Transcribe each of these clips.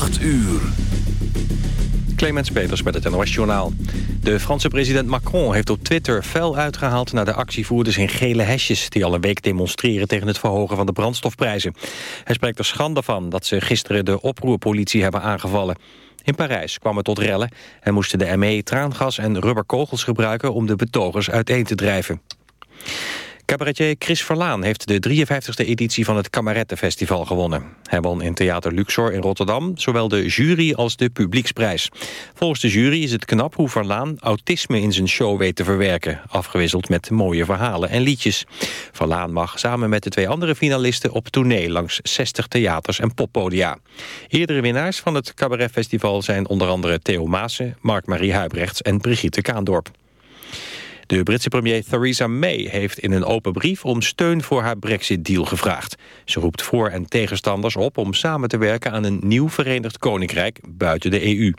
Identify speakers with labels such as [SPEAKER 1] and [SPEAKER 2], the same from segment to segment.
[SPEAKER 1] 8 uur.
[SPEAKER 2] Clemens Peters met het NOS-journaal. De Franse president Macron heeft op Twitter fel uitgehaald... naar de actievoerders in gele hesjes... die al een week demonstreren tegen het verhogen van de brandstofprijzen. Hij spreekt er schande van dat ze gisteren de oproerpolitie hebben aangevallen. In Parijs kwam het tot rellen en moesten de ME traangas en rubberkogels gebruiken... om de betogers uiteen te drijven. Cabaretier Chris Verlaan heeft de 53e editie van het Kamerettenfestival gewonnen. Hij won in Theater Luxor in Rotterdam zowel de jury als de publieksprijs. Volgens de jury is het knap hoe Verlaan autisme in zijn show weet te verwerken... afgewisseld met mooie verhalen en liedjes. Verlaan mag samen met de twee andere finalisten op tournee... langs 60 theaters en poppodia. Eerdere winnaars van het Cabaretfestival zijn onder andere Theo Maassen... Mark-Marie Huibrechts en Brigitte Kaandorp. De Britse premier Theresa May heeft in een open brief om steun voor haar brexit-deal gevraagd. Ze roept voor- en tegenstanders op om samen te werken aan een nieuw Verenigd Koninkrijk buiten de EU.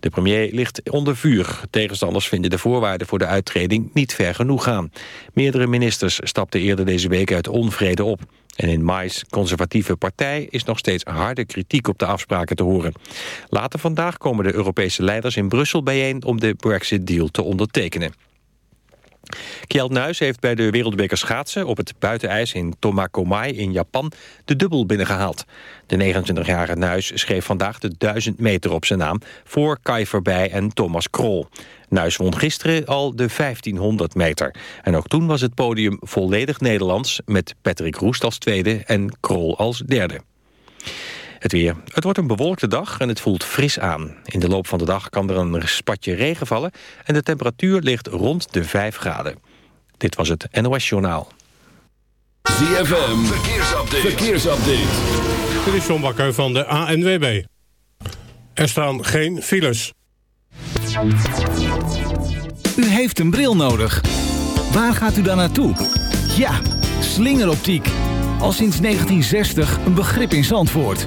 [SPEAKER 2] De premier ligt onder vuur. Tegenstanders vinden de voorwaarden voor de uittreding niet ver genoeg gaan. Meerdere ministers stapten eerder deze week uit onvrede op. En in Maïs conservatieve partij is nog steeds harde kritiek op de afspraken te horen. Later vandaag komen de Europese leiders in Brussel bijeen om de Brexit-deal te ondertekenen. Kjeld Nuis heeft bij de Wereldbeker schaatsen op het buitenijs in Tomakomai in Japan de dubbel binnengehaald. De 29-jarige Nuis schreef vandaag de 1000 meter op zijn naam voor Kai Verbij en Thomas Krol. Nuis won gisteren al de 1500 meter. En ook toen was het podium volledig Nederlands met Patrick Roest als tweede en Krol als derde. Het weer. Het wordt een bewolkte dag en het voelt fris aan. In de loop van de dag kan er een spatje regen vallen... en de temperatuur ligt rond de 5 graden. Dit was het NOS Journaal.
[SPEAKER 1] ZFM, verkeersupdate. verkeersupdate.
[SPEAKER 3] Dit is John Bakker van de ANWB. Er staan geen files.
[SPEAKER 4] U heeft een bril nodig. Waar gaat u dan naartoe? Ja, slingeroptiek. Al sinds 1960 een begrip in Zandvoort.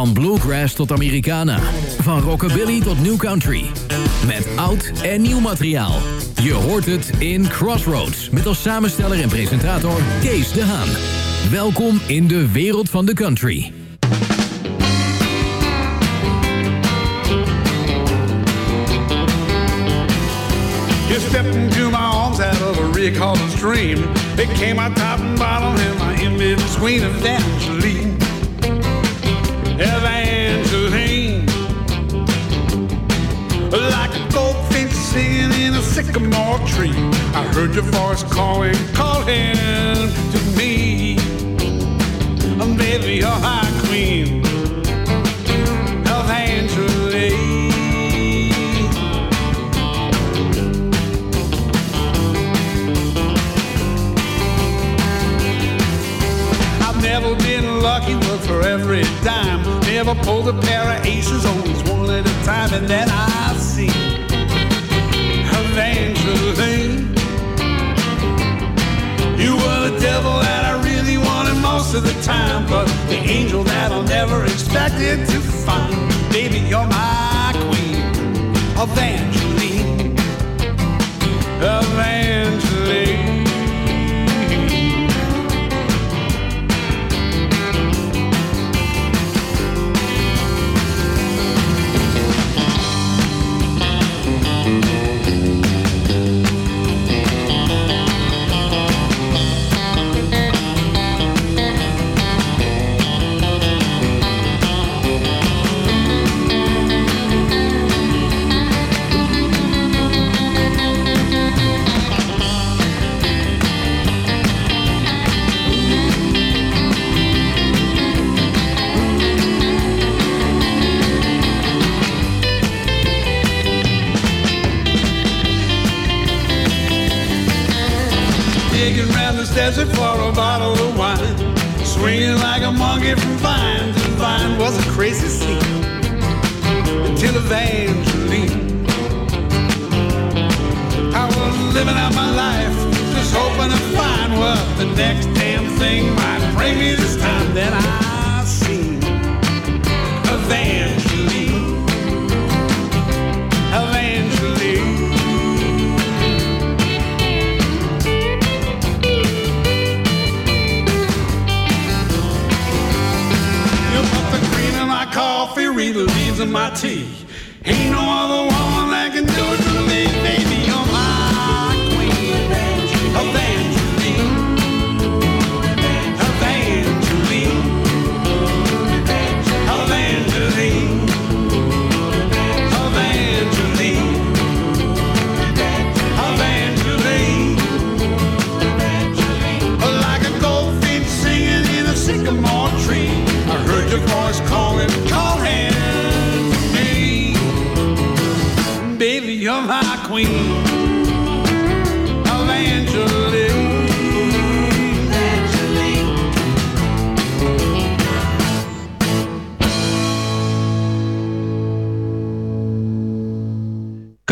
[SPEAKER 5] Van bluegrass tot Americana. Van rockabilly tot new country. Met oud en nieuw materiaal. Je hoort het in Crossroads. Met als samensteller en presentator Kees de Haan. Welkom in de wereld van de country.
[SPEAKER 6] You stepped into my arms out of a came out top and bottom, and my. Sycamore tree. I heard your voice calling, calling to me. Oh, baby, you're my queen. Evangeline. I've never been lucky, but for every dime, never pulled a pair of aces, always one at a time, and then I Evangeline. You were the devil that I really wanted most of the time, but the angel that I never expected to find. Baby, you're my queen. Evangeline.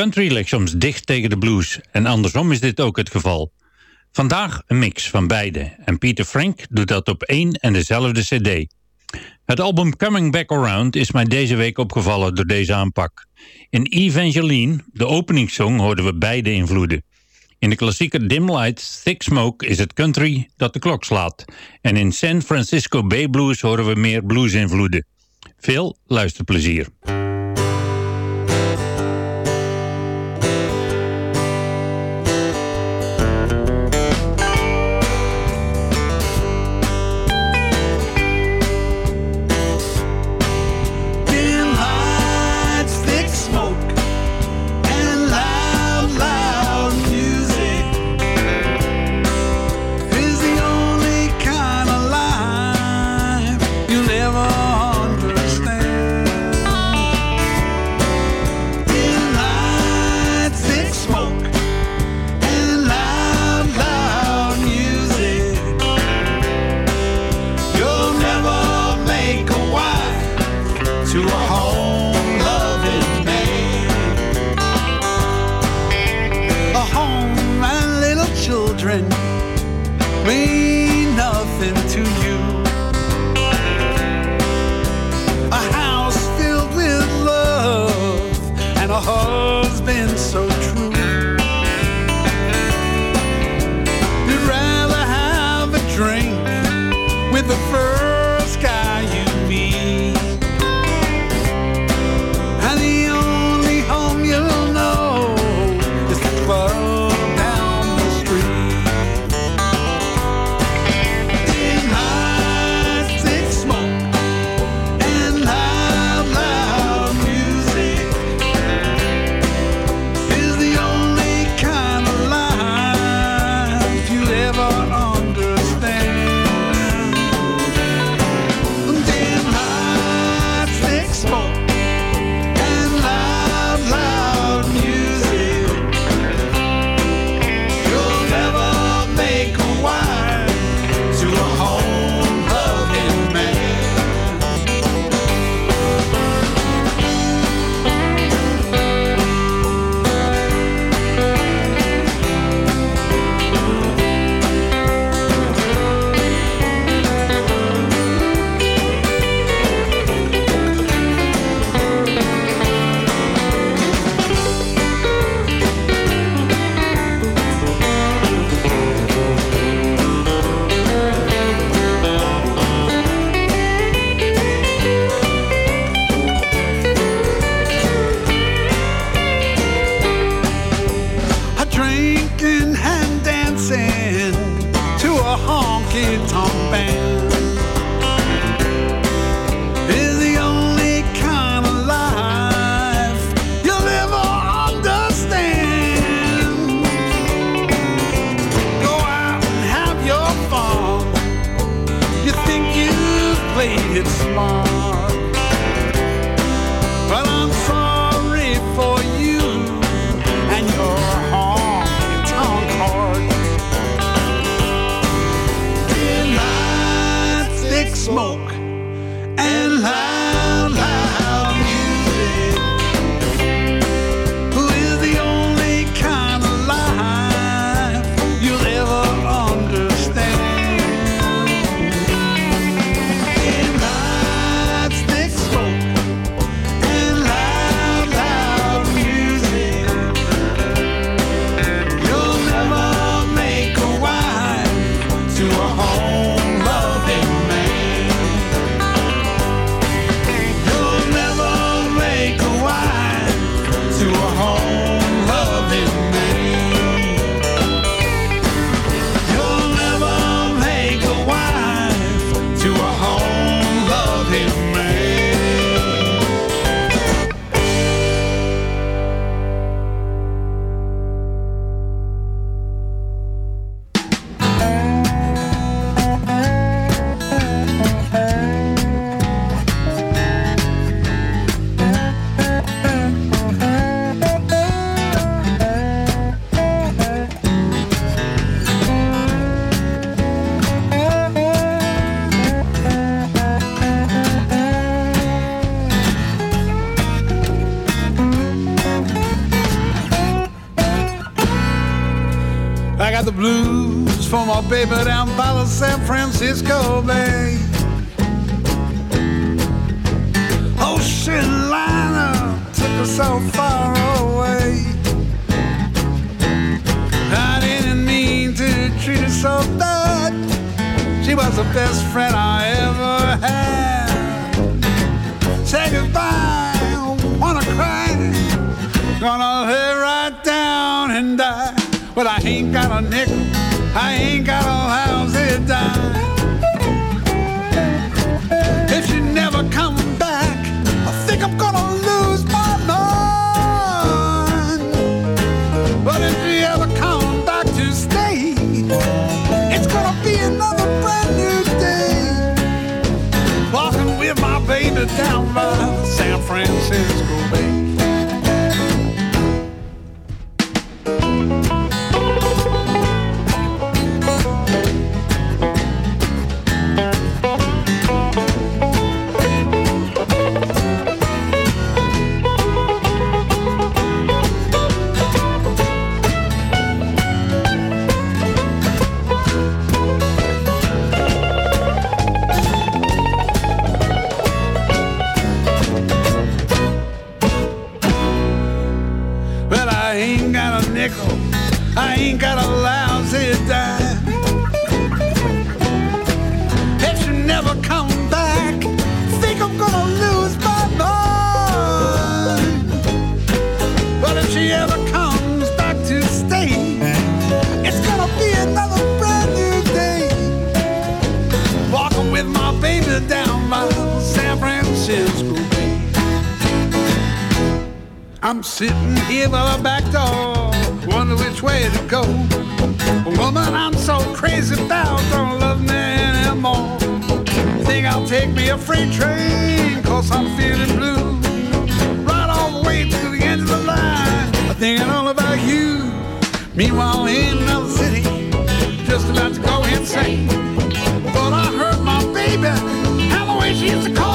[SPEAKER 7] Country ligt soms dicht tegen de blues en andersom is dit ook het geval. Vandaag een mix van beide en Peter Frank doet dat op één en dezelfde cd. Het album Coming Back Around is mij deze week opgevallen door deze aanpak. In Evangeline, de openingssong, hoorden we beide invloeden. In de klassieker Dim Lights, Thick Smoke is het country dat de klok slaat. En in San Francisco Bay Blues horen we meer blues-invloeden. Veel luisterplezier.
[SPEAKER 6] Francisco Bay. Ocean liner took us so far away. I didn't mean to treat her so bad. She was the best friend I ever had. Say goodbye, wanna cry. Gonna lay right down and die. But I ain't got a nickel, I ain't got a house to die. to Denver, San Francisco. I'm sitting here by the back door, wonder which way to go. Woman, I'm so crazy about don't love me anymore. Think I'll take me a freight train, cause I'm feeling blue. Right all the way to the end of the line, I'm thinking all about you. Meanwhile, in another city, just about to go insane. Thought I heard my baby, how the way she used to call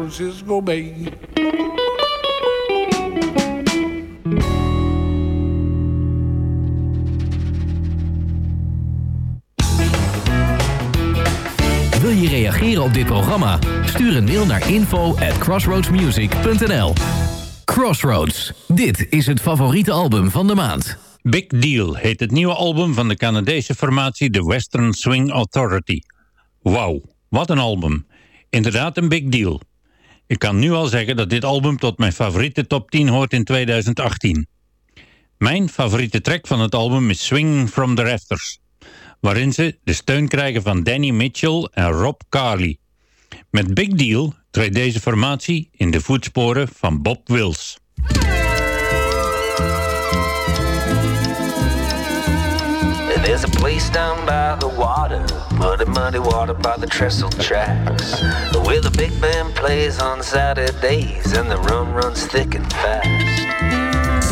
[SPEAKER 6] Francisco Bay.
[SPEAKER 5] Wil je reageren op dit programma? Stuur een mail naar info at crossroadsmusic.nl Crossroads, dit is het favoriete album van de maand.
[SPEAKER 7] Big Deal heet het nieuwe album van de Canadese formatie The Western Swing Authority. Wauw, wat een album. Inderdaad een big deal. Ik kan nu al zeggen dat dit album tot mijn favoriete top 10 hoort in 2018. Mijn favoriete track van het album is Swing from the Rafters, waarin ze de steun krijgen van Danny Mitchell en Rob Carley. Met Big Deal treedt deze formatie in de voetsporen van Bob Wills.
[SPEAKER 8] There's a place down by the water, muddy, muddy water by the trestle tracks, where the big band plays on Saturdays and the rum runs thick and fast.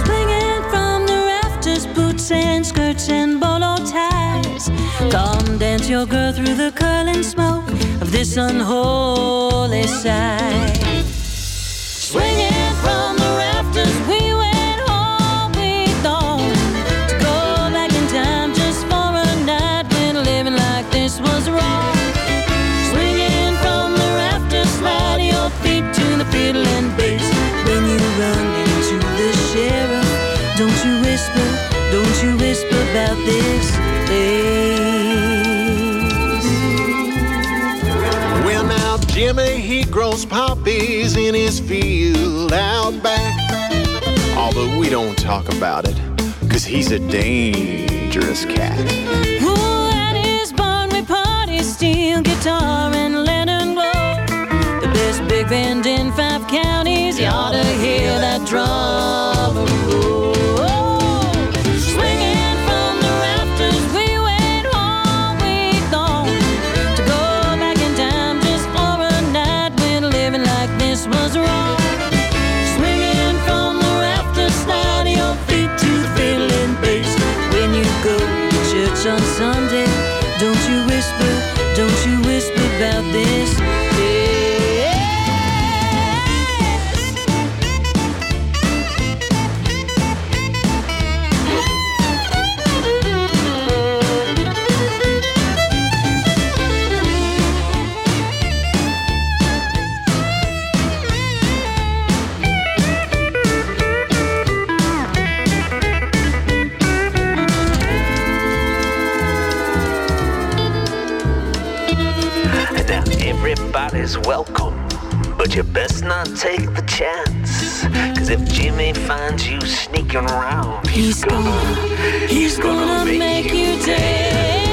[SPEAKER 9] Swinging from the rafters, boots and skirts and bolo ties. Come dance your girl through the curling smoke of this unholy sight. Place.
[SPEAKER 10] Well, now Jimmy, he grows poppies in his field out back. Although we don't talk about it, cause he's a dangerous cat.
[SPEAKER 9] Ooh, at his we party, steel guitar and lantern glow. The best big band in five counties. You ought to hear that drum roll. Everybody's welcome, but you best not take the chance. Cause if Jimmy finds you sneaking around, he's, gonna, he's gonna, make, you dance.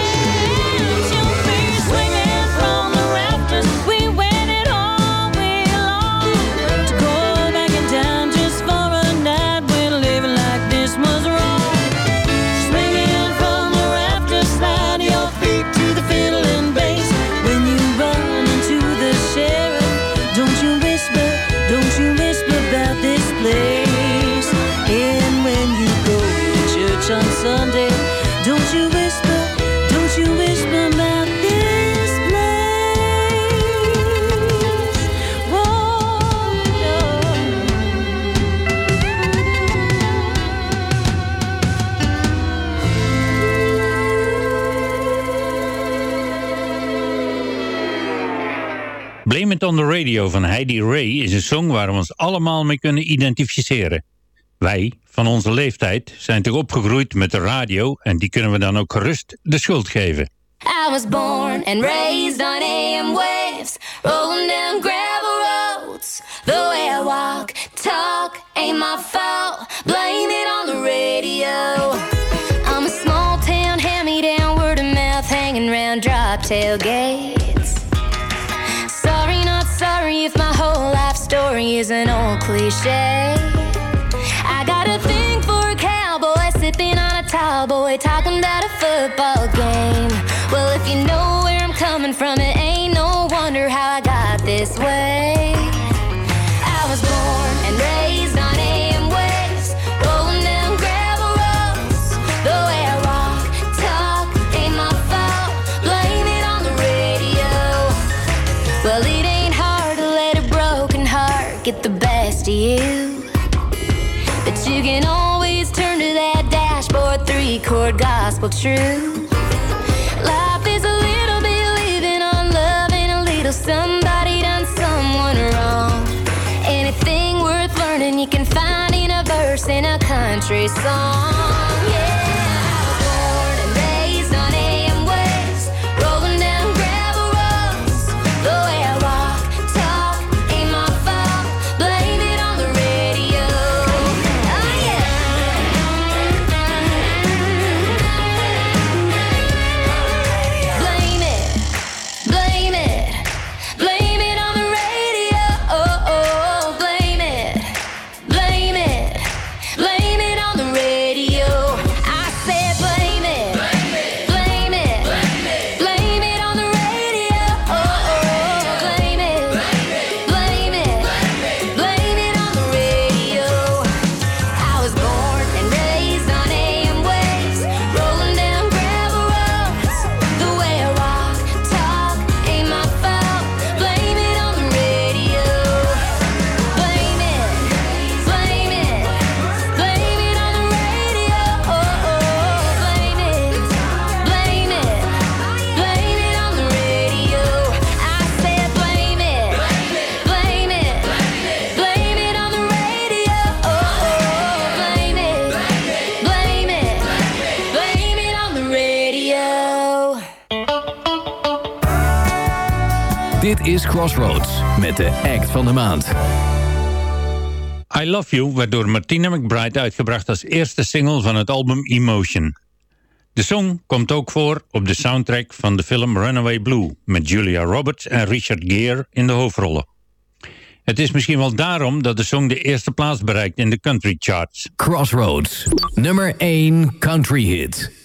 [SPEAKER 11] On
[SPEAKER 7] the Radio van Heidi Ray is een song waar we ons allemaal mee kunnen identificeren. Wij, van onze leeftijd, zijn toch opgegroeid met de radio en die kunnen we dan ook gerust de schuld geven.
[SPEAKER 12] I was born and raised on AM waves, rolling down gravel roads. The way I walk, talk, ain't my fault. Blame it on the radio. I'm a small town, hand me down, word of mouth, hanging round drop tailgates. Is an old cliche. I got a thing for a cowboy sipping on a tall boy, talking about a football game. Well, if you know where I'm coming from, it ain't no wonder how I got this way. Gospel truth. Life is a little bit living on love and a little somebody done someone wrong. Anything worth learning you can find in a verse in a country song.
[SPEAKER 5] Dit is Crossroads met de act van de maand.
[SPEAKER 7] I Love You werd door Martina McBride uitgebracht als eerste single van het album Emotion. De song komt ook voor op de soundtrack van de film Runaway Blue... met Julia Roberts en Richard Gere in de hoofdrollen. Het is misschien wel daarom dat de song de eerste plaats bereikt in de country charts.
[SPEAKER 5] Crossroads, nummer 1 country hit.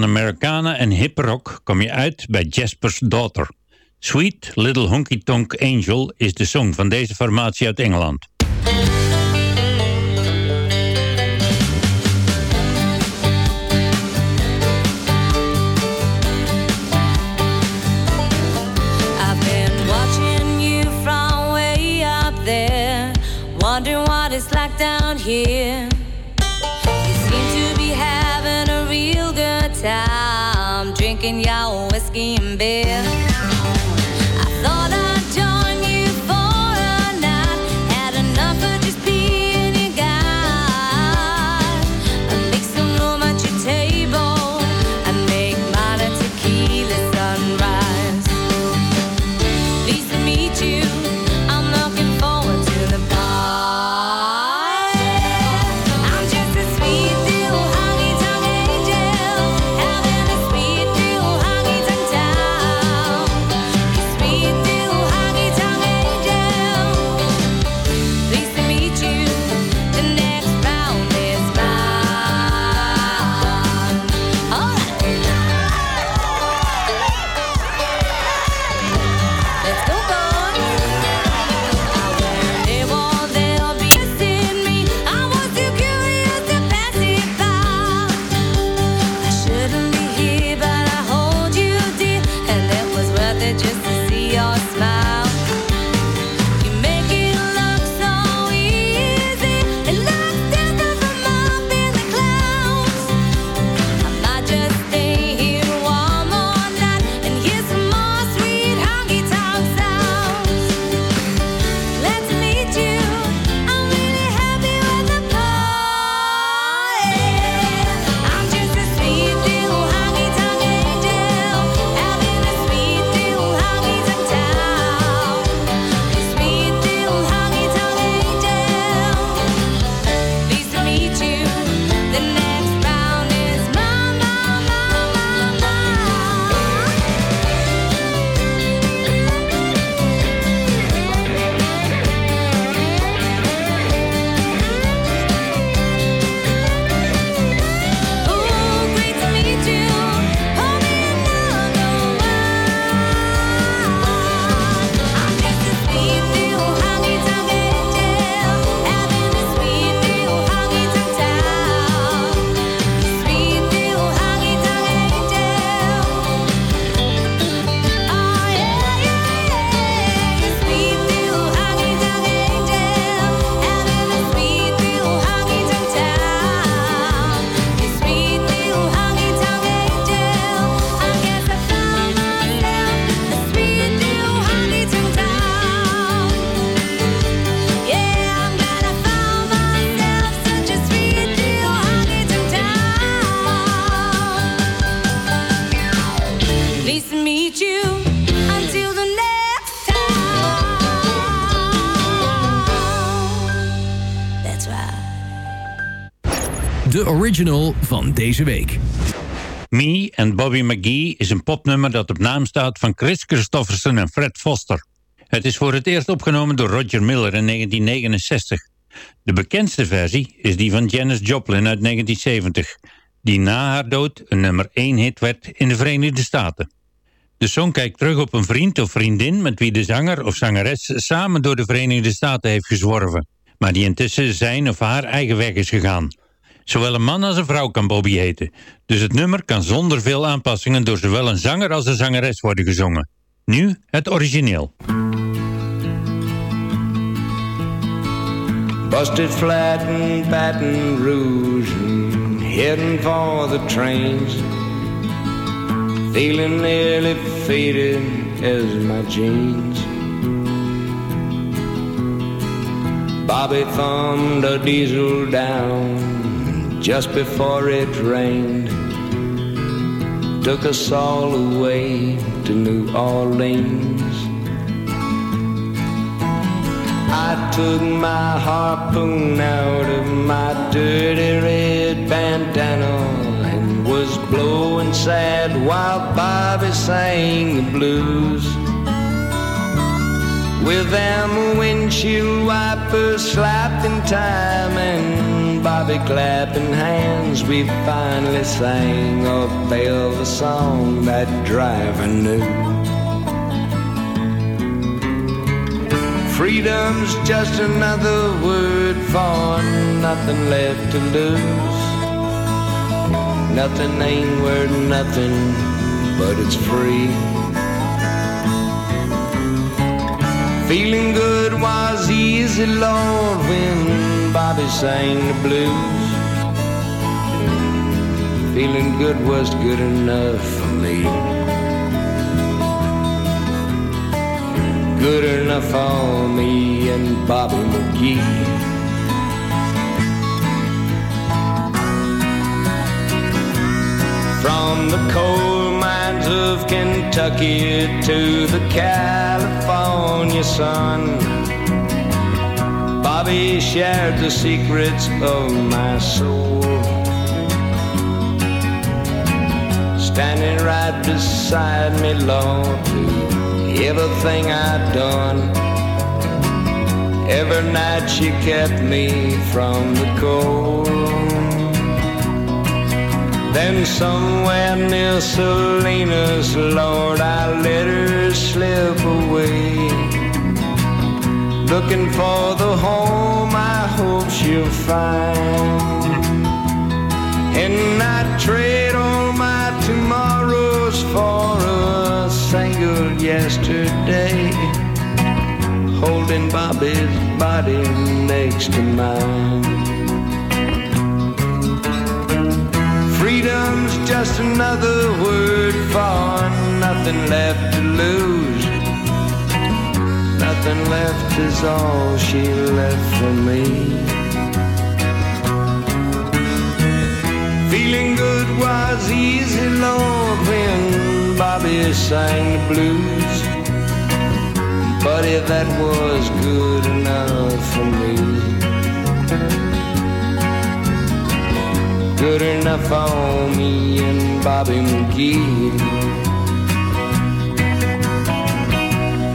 [SPEAKER 7] van Americana en hip rock kom je uit bij Jasper's Daughter. Sweet Little Honky Tonk Angel is de song van deze formatie uit Engeland.
[SPEAKER 12] Wondering what it's like down here drinking jouw whiskey geen beer.
[SPEAKER 5] Van deze week.
[SPEAKER 7] Me and Bobby McGee is een popnummer dat op naam staat van Chris Christofferson en Fred Foster. Het is voor het eerst opgenomen door Roger Miller in 1969. De bekendste versie is die van Janis Joplin uit 1970, die na haar dood een nummer 1 hit werd in de Verenigde Staten. De song kijkt terug op een vriend of vriendin met wie de zanger of zangeres samen door de Verenigde Staten heeft gezworven, maar die intussen zijn of haar eigen weg is gegaan. Zowel een man als een vrouw kan Bobby heten, dus het nummer kan zonder veel aanpassingen door zowel een zanger als een zangeres worden gezongen. Nu het origineel.
[SPEAKER 13] Busted flat in Baton Rouge heading for the trains. Feeling nearly faded as my jeans. Bobby thumbed a diesel down just before it rained. Took us all away to New Orleans. I took my harpoon out of my dirty red bandana and was blowing sad while Bobby sang the blues. With them windshield wipers slapping time and Bobby clapping hands, we finally sang a Belva song that driver knew. Freedom's just another word for nothing left to lose. Nothing ain't worth nothing, but it's free. Feeling good was easy, Lord, when Bobby sang the blues. Feeling good was good enough for me. good enough for me and Bobby McGee. From the coal mines of Kentucky to the California sun, Bobby shared the secrets of my soul. Standing right beside me, Lord, everything I'd done. Every night she kept me from the cold. Then somewhere near Salinas, Lord, I let her slip away. Looking for the home I hope she'll find. And I trade all my tomorrows for a single yesterday, holding Bobby's body next to mine. Freedom's just another word for nothing left to lose. Nothing left is all she left for me. Feeling good was easy, Lord, when Bobby sang the blues. Buddy, that was good enough for me. Good enough for me and Bobby McGee.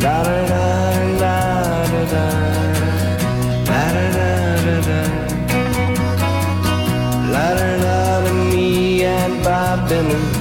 [SPEAKER 13] La da da La da da da da, la da da da me and Bob Dylan.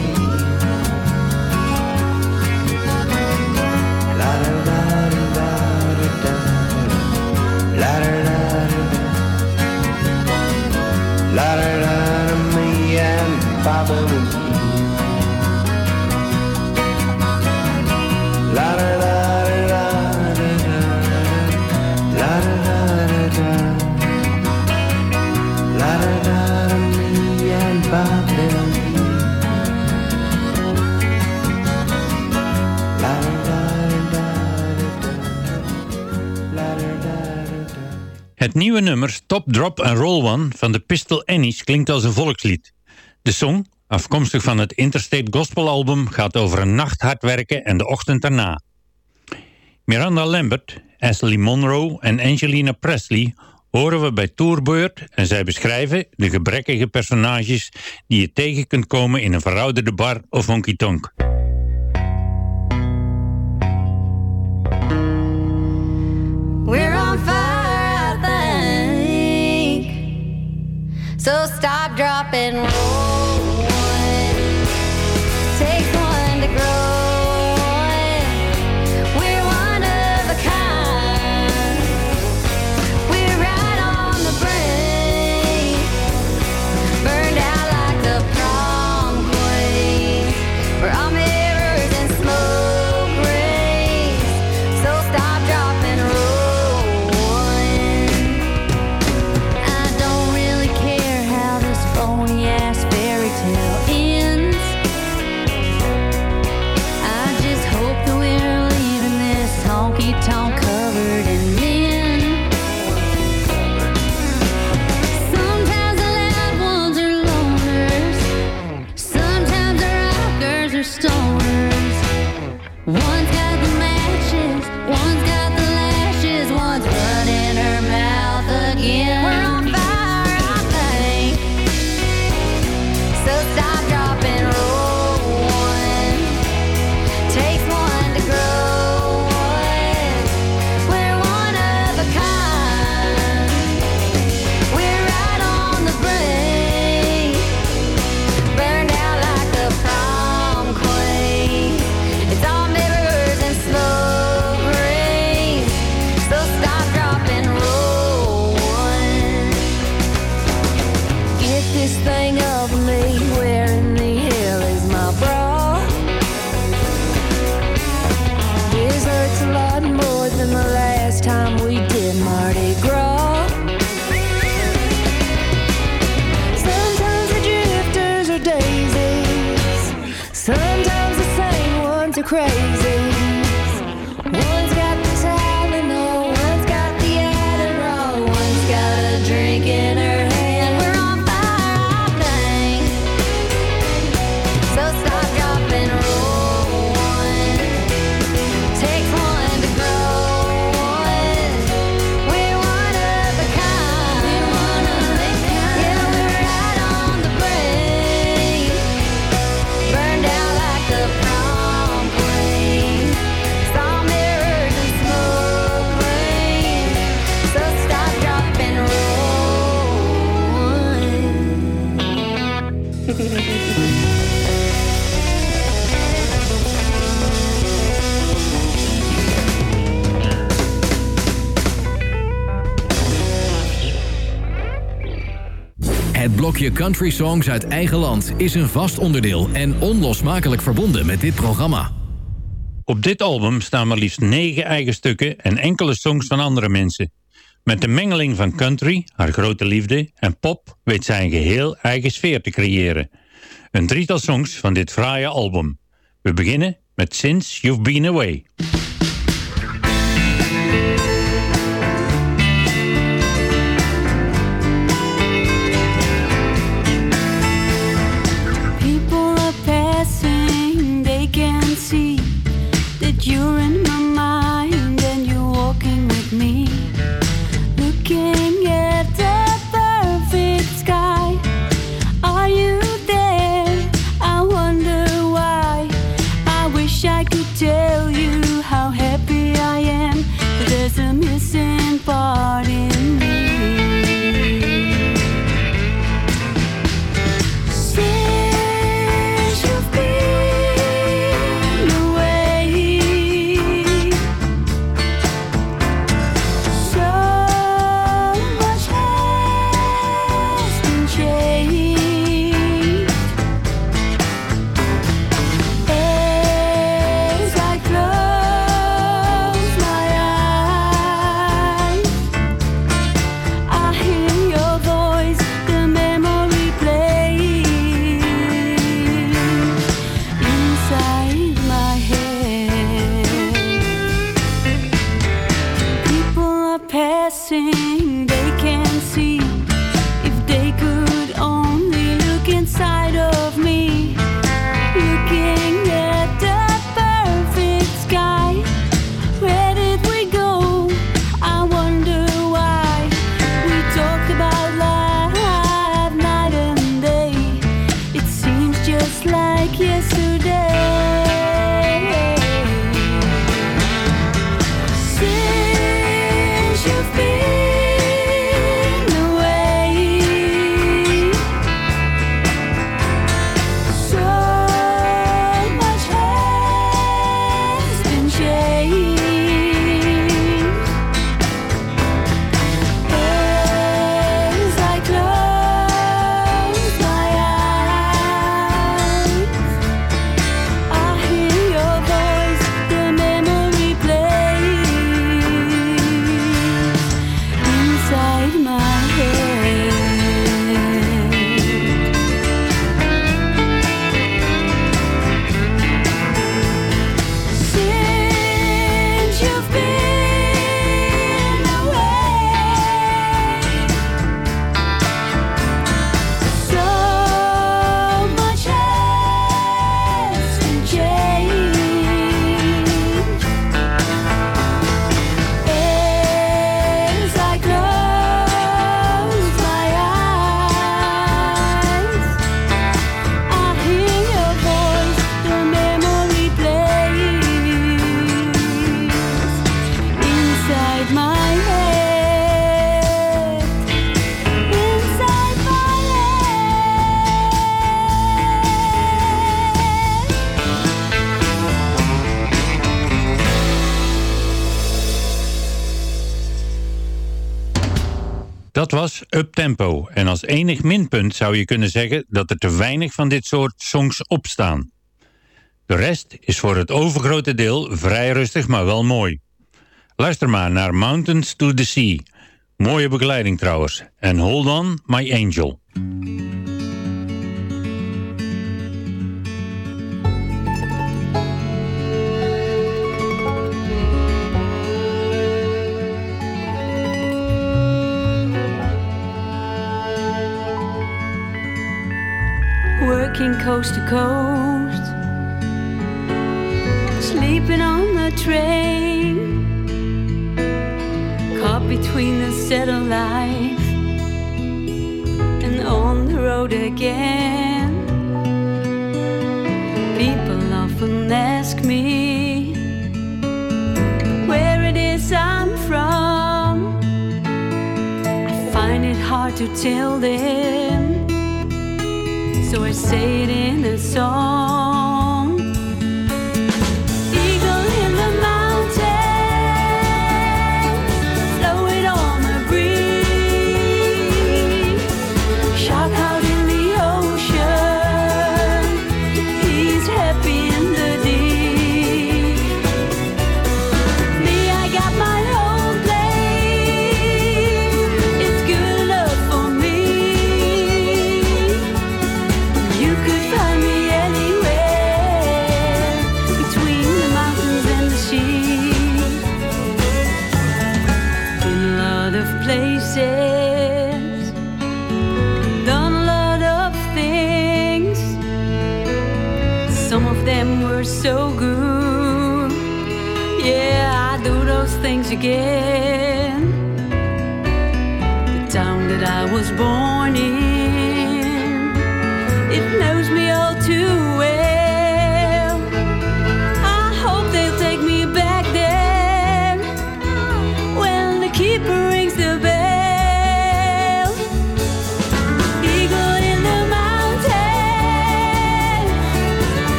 [SPEAKER 7] Het nieuwe nummer Top Drop and Roll One van de Pistol Annies klinkt als een volkslied. De song, afkomstig van het Interstate Gospel album, gaat over een nacht hard werken en de ochtend daarna. Miranda Lambert, Ashley Monroe en Angelina Presley horen we bij Tourbeurt en zij beschrijven de gebrekkige personages die je tegen kunt komen in een verouderde bar of honky-tonk.
[SPEAKER 12] Sos country songs uit eigen land is een vast onderdeel en onlosmakelijk verbonden met dit programma.
[SPEAKER 7] Op dit album staan maar liefst negen eigen stukken en enkele songs van andere mensen. Met de mengeling van country, haar grote liefde en pop weet zij een geheel eigen sfeer te creëren. Een drietal songs van dit fraaie album. We beginnen met Since You've Been Away. enig minpunt zou je kunnen zeggen dat er te weinig van dit soort songs opstaan. De rest is voor het overgrote deel vrij rustig, maar wel mooi. Luister maar naar Mountains to the Sea. Mooie begeleiding trouwens. En Hold On, My Angel.
[SPEAKER 11] coast to coast, sleeping on the train, caught between the settled life and on the road again. People often ask me where it is I'm from. I find it hard to tell them so I say it in a song.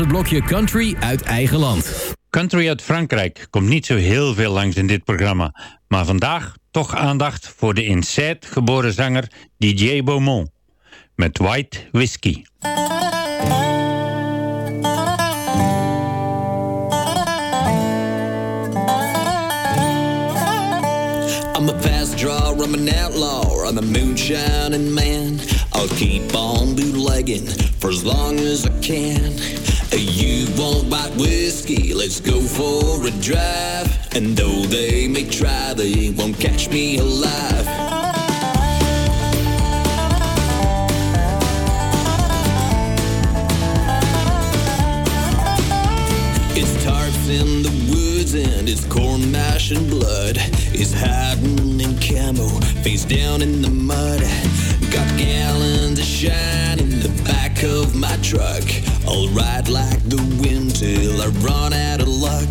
[SPEAKER 5] Het blokje Country uit eigen land.
[SPEAKER 7] Country uit Frankrijk komt niet zo heel veel langs in dit programma. Maar vandaag toch aandacht voor de in Sète geboren zanger DJ Beaumont. Met White Whiskey.
[SPEAKER 8] I'm a fast draw, I'm an outlaw, I'm a moonshining man. I'll keep on bootlegging for as long as I can. You want white whiskey? Let's go for a drive. And though they may try, they won't catch me alive. It's tarps in the woods and it's corn mash and blood. It's hiding in camo, face down in the mud. Got gallons of shine back of my truck. I'll ride like the wind till I run out of luck.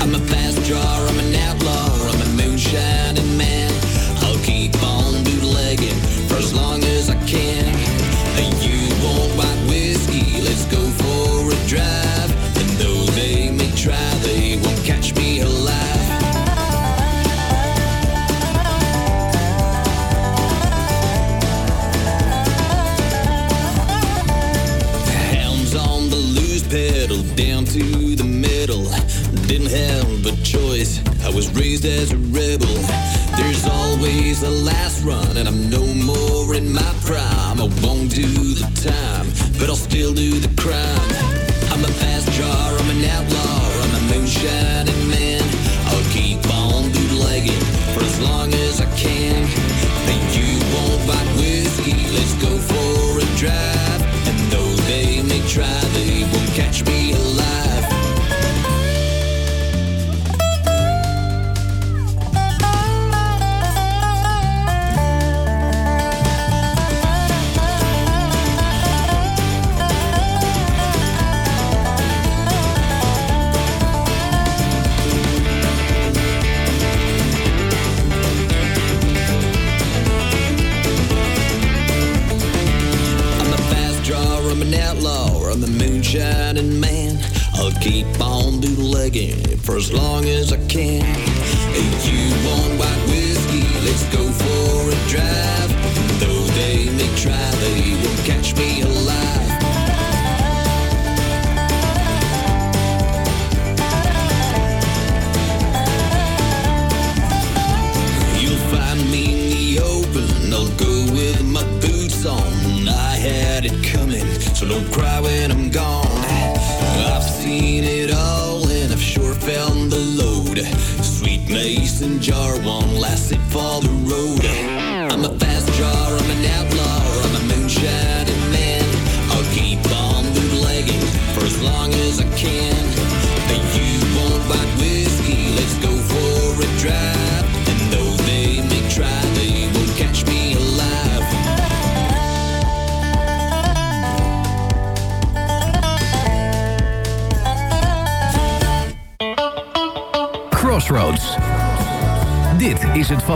[SPEAKER 8] I'm a fast drawer, I'm an outlaw, I'm a moonshining man. I'll keep on bootlegging was raised as a rebel. There's always a last run, and I'm no more in my prime. I won't do the time, but I'll still do the crime. I'm a fast jar, I'm an outlaw, I'm a moonshining man. I'll keep on bootlegging for as long as I can. Hey, you won't buy whiskey, let's go for a drive. And though they may try, they won't catch me first love.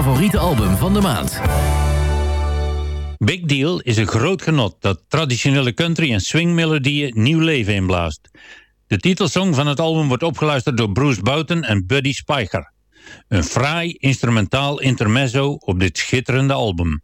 [SPEAKER 8] favoriete album van de maand.
[SPEAKER 7] Big Deal is een groot genot dat traditionele country- en swing melodieën nieuw leven inblaast. De titelsong van het album wordt opgeluisterd door Bruce Bouten en Buddy Spiker. Een fraai instrumentaal intermezzo op dit schitterende album.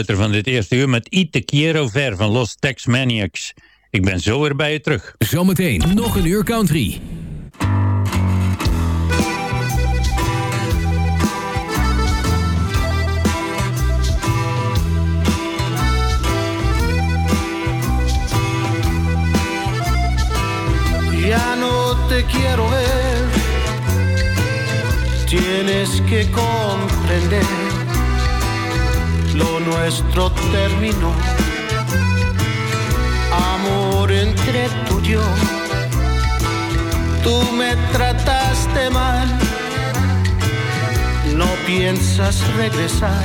[SPEAKER 7] Afsluiter van dit eerste uur met I Te Quiero Ver van Los Tex Maniacs. Ik ben zo weer bij je terug.
[SPEAKER 5] Zometeen nog een uur country.
[SPEAKER 14] Ya no te quiero ver, tienes que comprender, lo nuestro terminó, amor entre tú y yo, tú me trataste mal, no piensas regresar,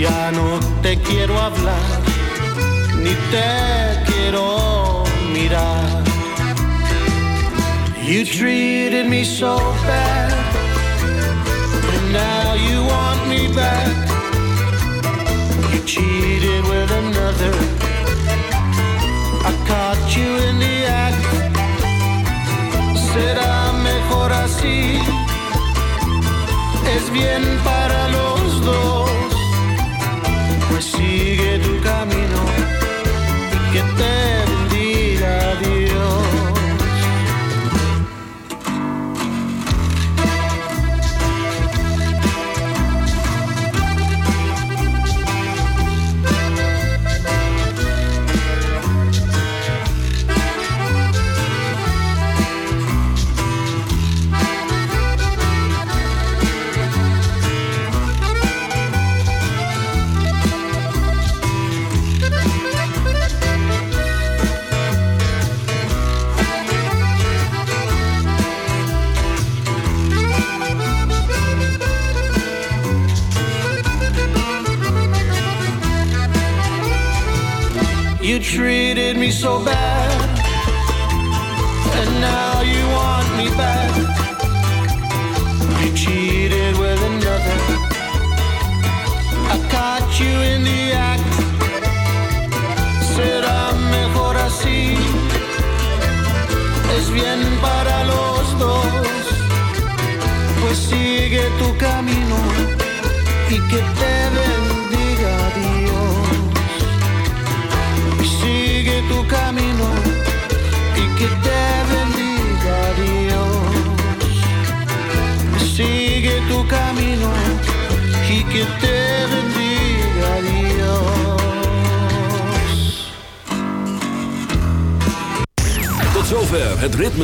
[SPEAKER 14] ya no te quiero hablar, ni te quiero mirar. You treated me so bad, and now you want me back. You cheated with another. I caught you in the act. Será mejor así. Es bien para los